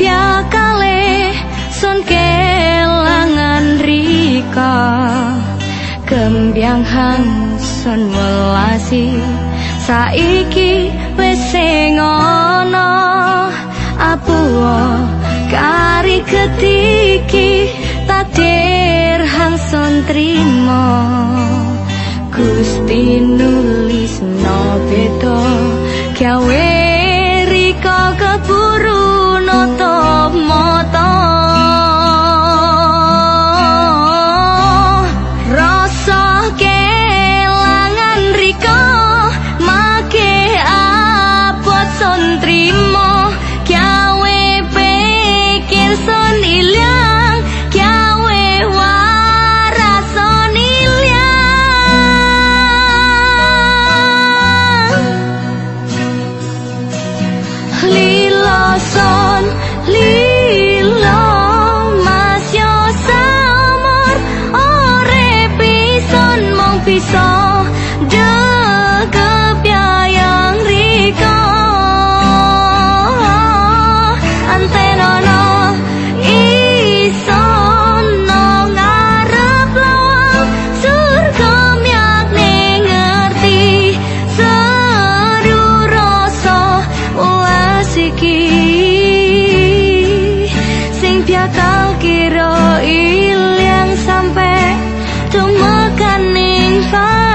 piakale son kelangan rika. Kembyang hang son welasi saiki wis ngono. Apuwa kari ketiki takdir hang son trimo Gusti nulis no beto gawe be so find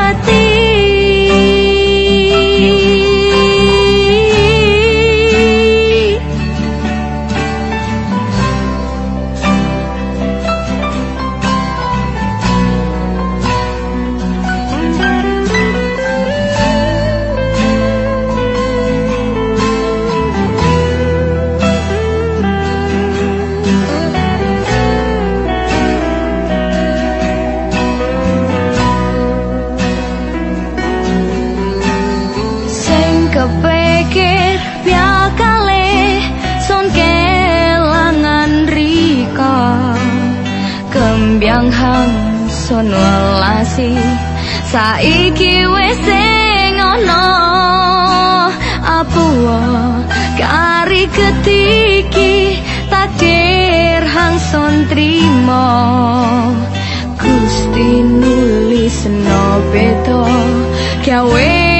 hang son welasi saiki wis ngono. Apuwa kari ketiki takdir hang son trimo. Gusti nulis no beto gawe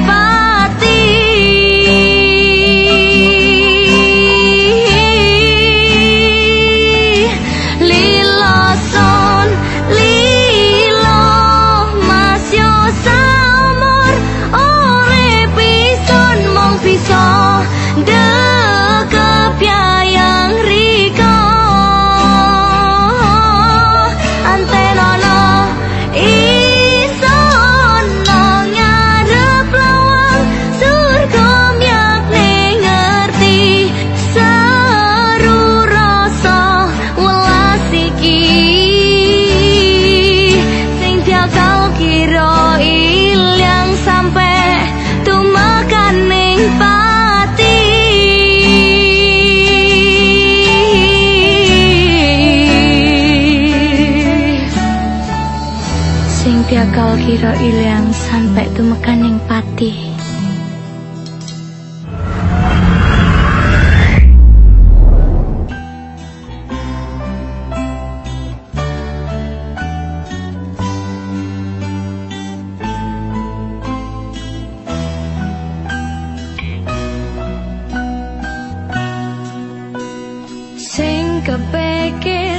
goodbye. sing piakal kira ilang sampai tumekaning pati. Sing kepekir